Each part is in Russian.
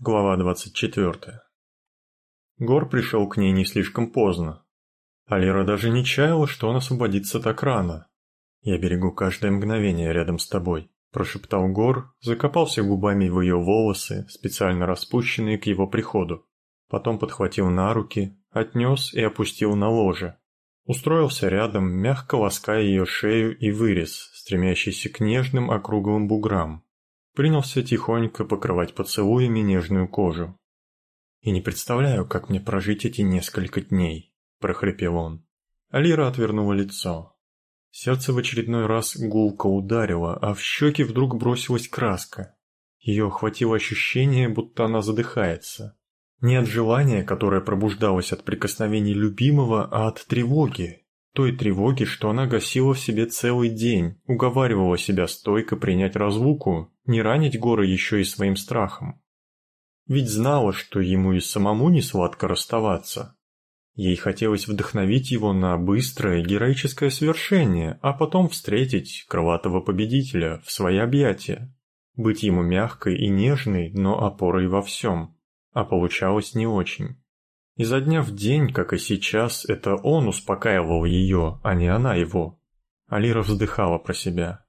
Глава 24. Гор пришел к ней не слишком поздно. Алира даже не чаяла, что он освободится так рано. «Я берегу каждое мгновение рядом с тобой», – прошептал Гор, закопался губами в ее волосы, специально распущенные к его приходу. Потом подхватил на руки, отнес и опустил на ложе. Устроился рядом, мягко лаская ее шею и вырез, стремящийся к нежным округлым буграм принялся тихонько покрывать поцелуями нежную кожу. «И не представляю, как мне прожить эти несколько дней», – прохрипел он. Алира отвернула лицо. Сердце в очередной раз гулко ударило, а в щеки вдруг бросилась краска. Ее охватило ощущение, будто она задыхается. Не от желания, которое пробуждалось от прикосновений любимого, а от тревоги, той тревоги, что она гасила в себе целый день, уговаривала себя стойко принять разлуку, не ранить горы еще и своим страхом. Ведь знала, что ему и самому не сладко расставаться. Ей хотелось вдохновить его на быстрое героическое свершение, а потом встретить крылатого победителя в свои объятия. Быть ему мягкой и нежной, но опорой во всем. А получалось не очень. Изо дня в день, как и сейчас, это он успокаивал ее, а не она его. Алира вздыхала про себя.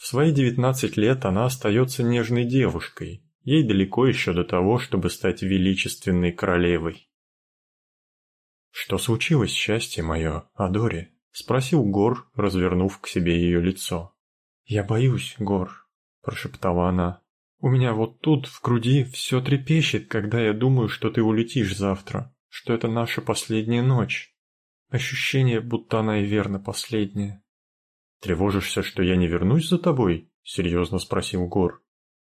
В свои девятнадцать лет она остается нежной девушкой. Ей далеко еще до того, чтобы стать величественной королевой. «Что случилось, счастье мое, Адори?» — спросил Гор, развернув к себе ее лицо. «Я боюсь, Гор», — прошептала она. «У меня вот тут, в груди, все трепещет, когда я думаю, что ты улетишь завтра что это наша последняя ночь. Ощущение, будто она и верно последняя. «Тревожишься, что я не вернусь за тобой?» — серьезно спросил Гор.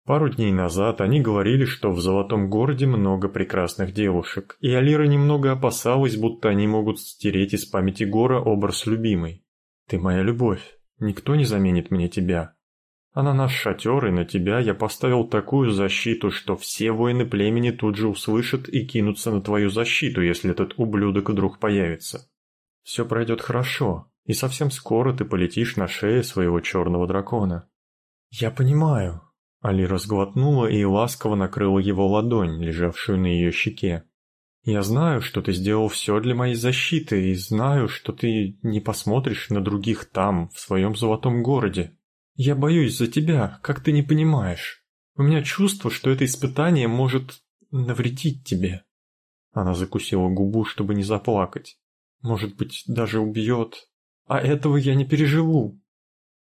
Пару дней назад они говорили, что в Золотом Городе много прекрасных девушек, и Алира немного опасалась, будто они могут стереть из памяти Гора образ любимой. «Ты моя любовь, никто не заменит мне тебя», а на наш шатер и на тебя я поставил такую защиту, что все воины племени тут же услышат и кинутся на твою защиту, если этот ублюдок вдруг появится. Все пройдет хорошо, и совсем скоро ты полетишь на шее своего черного дракона. Я понимаю. Али разглотнула и ласково накрыла его ладонь, лежавшую на ее щеке. Я знаю, что ты сделал все для моей защиты, и знаю, что ты не посмотришь на других там, в своем золотом городе. Я боюсь за тебя, как ты не понимаешь. У меня чувство, что это испытание может навредить тебе. Она закусила губу, чтобы не заплакать. Может быть, даже убьет. А этого я не переживу.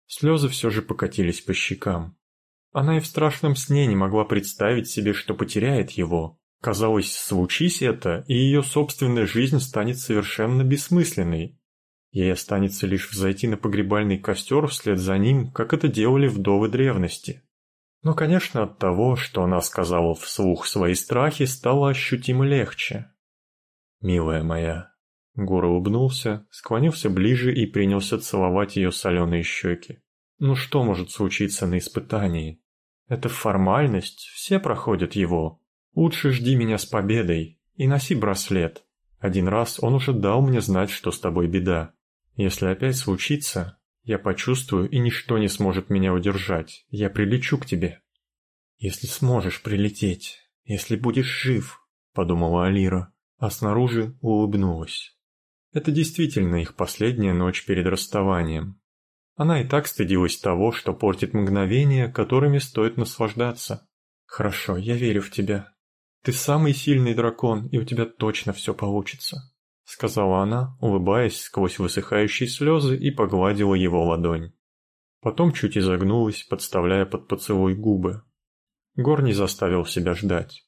Слезы все же покатились по щекам. Она и в страшном сне не могла представить себе, что потеряет его. Казалось, случись это, и ее собственная жизнь станет совершенно бессмысленной, Ей останется лишь взойти на погребальный костер вслед за ним, как это делали вдовы древности. Но, конечно, от того, что она сказала вслух свои страхи, стало ощутимо легче. «Милая моя», — Гор улыбнулся, склонился ближе и принялся целовать ее соленые щеки. «Ну что может случиться на испытании? Это формальность, все проходят его. Лучше жди меня с победой и носи браслет. Один раз он уже дал мне знать, что с тобой беда. Если опять случится, я почувствую, и ничто не сможет меня удержать. Я прилечу к тебе. Если сможешь прилететь, если будешь жив, подумала Алира, а снаружи улыбнулась. Это действительно их последняя ночь перед расставанием. Она и так стыдилась того, что портит мгновения, которыми стоит наслаждаться. Хорошо, я верю в тебя. Ты самый сильный дракон, и у тебя точно все получится сказала она, улыбаясь сквозь высыхающие слезы и погладила его ладонь. Потом чуть изогнулась, подставляя под поцелуй губы. Гор не заставил себя ждать.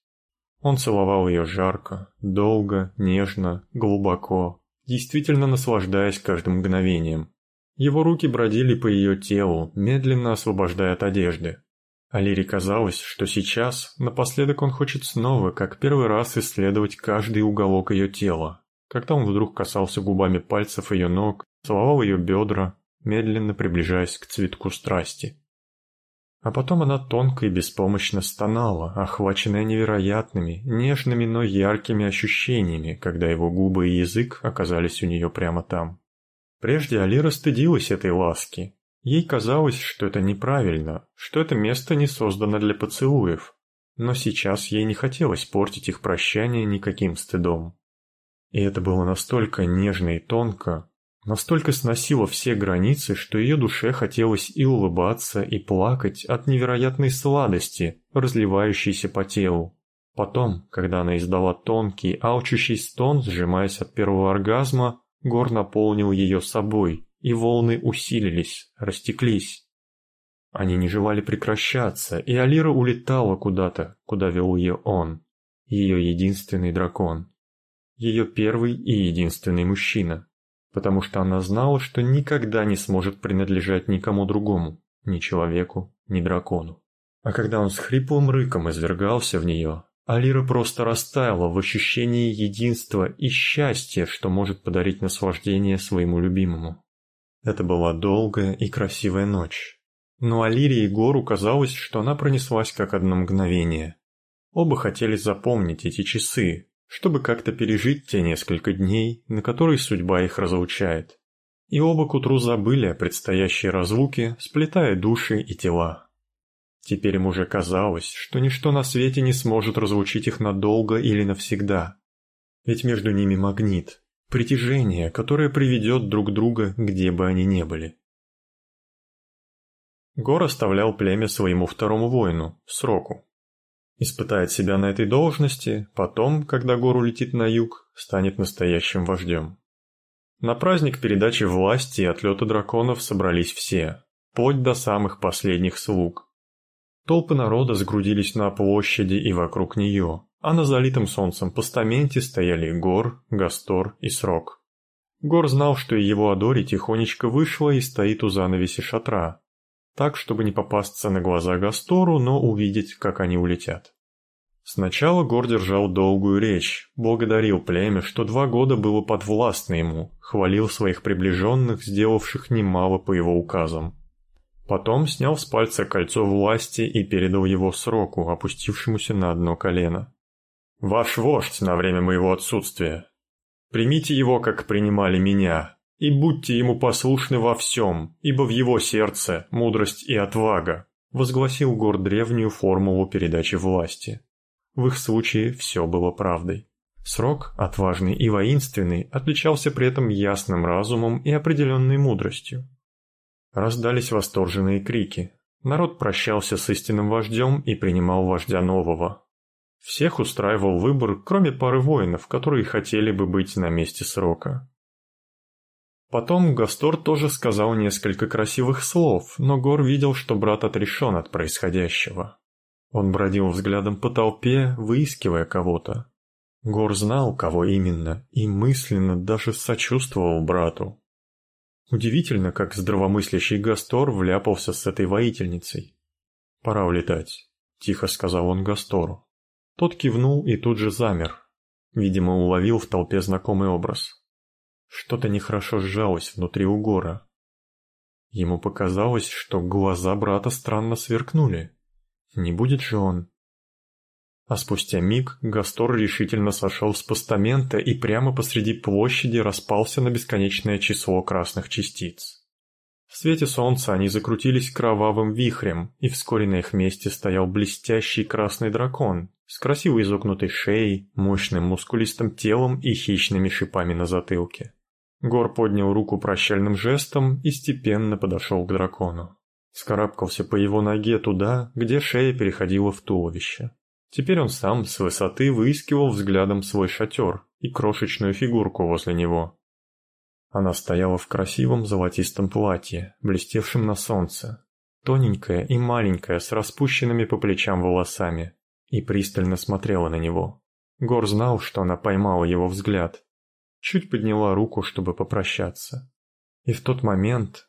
Он целовал ее жарко, долго, нежно, глубоко, действительно наслаждаясь каждым мгновением. Его руки бродили по ее телу, медленно освобождая от одежды. Алире казалось, что сейчас, напоследок он хочет снова, как первый раз, исследовать каждый уголок ее тела, когда он вдруг касался губами пальцев ее ног, целовал ее бедра, медленно приближаясь к цветку страсти. А потом она тонко и беспомощно стонала, охваченная невероятными, нежными, но яркими ощущениями, когда его губы и язык оказались у нее прямо там. Прежде Алира стыдилась этой ласки. Ей казалось, что это неправильно, что это место не создано для поцелуев. но сейчас ей не хотелось портить их прощание никаким стыдом. И это было настолько нежно и тонко, настолько сносило все границы, что ее душе хотелось и улыбаться, и плакать от невероятной сладости, разливающейся по телу. Потом, когда она издала тонкий, алчущий стон, сжимаясь от первого оргазма, Гор наполнил ее собой, и волны усилились, растеклись. Они не желали прекращаться, и Алира улетала куда-то, куда вел ее он, ее единственный дракон. Ее первый и единственный мужчина, потому что она знала, что никогда не сможет принадлежать никому другому, ни человеку, ни дракону. А когда он с хриплым рыком извергался в нее, Алира просто растаяла в ощущении единства и счастья, что может подарить наслаждение своему любимому. Это была долгая и красивая ночь. Но Алире и Гору казалось, что она пронеслась как одно мгновение. Оба хотели запомнить эти часы, чтобы как-то пережить те несколько дней, на которые судьба их разлучает. И оба к утру забыли о предстоящей разлуке, сплетая души и тела. Теперь им уже казалось, что ничто на свете не сможет разлучить их надолго или навсегда. Ведь между ними магнит, притяжение, которое приведет друг друга, где бы они ни были. Гор оставлял племя своему второму воину, Сроку. Испытает себя на этой должности, потом, когда Гор улетит на юг, станет настоящим вождем. На праздник передачи власти и отлета драконов собрались все, вплоть до самых последних слуг. Толпы народа сгрудились на площади и вокруг нее, а на залитом солнцем постаменте стояли Гор, Гастор и Срок. Гор знал, что и его Адори тихонечко вышла и стоит у занавеси шатра, так, чтобы не попасться на глаза Гастору, но увидеть, как они улетят. Сначала Гор держал долгую речь, благодарил племя, что два года было подвластно ему, хвалил своих приближенных, сделавших немало по его указам. Потом снял с пальца кольцо власти и передал его сроку, опустившемуся на одно колено. «Ваш вождь на время моего отсутствия. Примите его, как принимали меня, и будьте ему послушны во всем, ибо в его сердце мудрость и отвага», возгласил Гор древнюю формулу передачи власти. В их случае все было правдой. Срок, отважный и воинственный, отличался при этом ясным разумом и определенной мудростью. Раздались восторженные крики. Народ прощался с истинным вождем и принимал вождя нового. Всех устраивал выбор, кроме пары воинов, которые хотели бы быть на месте срока. Потом Гастор тоже сказал несколько красивых слов, но Гор видел, что брат отрешен от происходящего. Он бродил взглядом по толпе, выискивая кого-то. Гор знал, кого именно, и мысленно даже сочувствовал брату. Удивительно, как здравомыслящий Гастор вляпался с этой воительницей. «Пора улетать», — тихо сказал он Гастору. Тот кивнул и тут же замер. Видимо, уловил в толпе знакомый образ. Что-то нехорошо сжалось внутри у Гора. Ему показалось, что глаза брата странно сверкнули. Не будет же он а спустя миг Гастор решительно сошел с постамента и прямо посреди площади распался на бесконечное число красных частиц. В свете солнца они закрутились кровавым вихрем, и вскоре на их месте стоял блестящий красный дракон с красиво изогнутой шеей, мощным мускулистым телом и хищными шипами на затылке. Гор поднял руку прощальным жестом и степенно подошел к дракону. Скарабкался по его ноге туда, где шея переходила в туловище. Теперь он сам с высоты выискивал взглядом свой шатер и крошечную фигурку возле него. Она стояла в красивом золотистом платье, блестевшем на солнце, тоненькая и маленькая, с распущенными по плечам волосами, и пристально смотрела на него. Гор знал, что она поймала его взгляд, чуть подняла руку, чтобы попрощаться. И в тот момент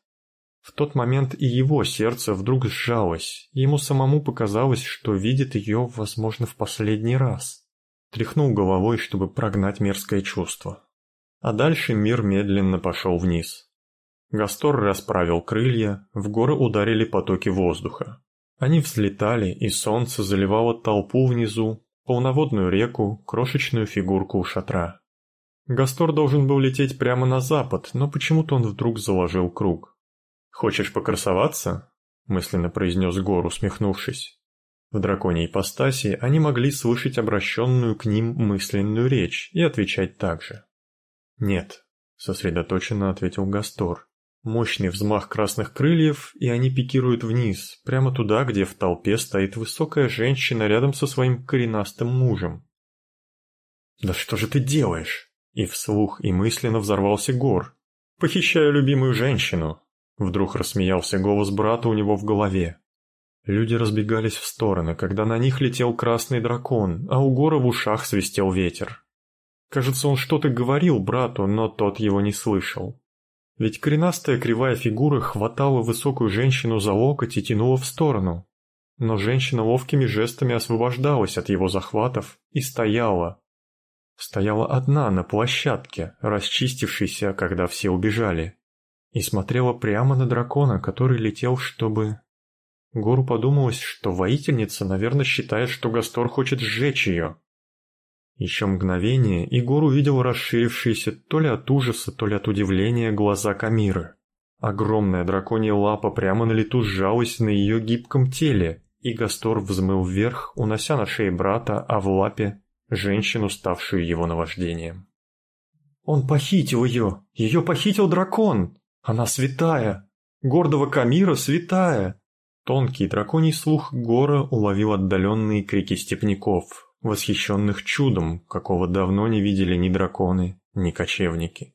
в тот момент и его сердце вдруг сжалось, ему самому показалось, что видит ее, возможно, в последний раз. Тряхнул головой, чтобы прогнать мерзкое чувство. А дальше мир медленно пошел вниз. Гастор расправил крылья, в горы ударили потоки воздуха. Они взлетали, и солнце заливало толпу внизу, полноводную реку, крошечную фигурку у шатра. Гастор должен был лететь прямо на запад, но почему-то он вдруг заложил круг. «Хочешь покрасоваться?» – мысленно произнес Гор, усмехнувшись. В драконьей ипостаси они могли слышать обращенную к ним мысленную речь и отвечать так же. «Нет», — сосредоточенно ответил Гастор. Мощный взмах красных крыльев, и они пикируют вниз, прямо туда, где в толпе стоит высокая женщина рядом со своим коренастым мужем. «Да что же ты делаешь?» И вслух и мысленно взорвался Гор. «Похищаю любимую женщину!» Вдруг рассмеялся голос брата у него в голове. Люди разбегались в стороны, когда на них летел красный дракон, а у Гора в ушах свистел ветер. Кажется, он что-то говорил брату, но тот его не слышал. Ведь коренастая кривая фигура хватала высокую женщину за локоть и тянула в сторону. Но женщина ловкими жестами освобождалась от его захватов и стояла. Стояла одна на площадке, расчистившейся, когда все убежали, и смотрела прямо на дракона, который летел, чтобы... Гору подумалось, что воительница, наверное, считает, что Гастор хочет сжечь ее. Еще мгновение, и Гор увидел расширившиеся то ли от ужаса, то ли от удивления глаза Камиры. Огромная драконья лапа прямо на лету сжалась на ее гибком теле, и Гастор взмыл вверх, унося на шее брата, а в лапе – женщину, ставшую его наваждением. «Он похитил ее! Ее похитил дракон! Она святая! Гордого Камира святая!» Тонкий драконий слух Гора уловил отдаленные крики степняков, восхищенных чудом, какого давно не видели ни драконы, ни кочевники.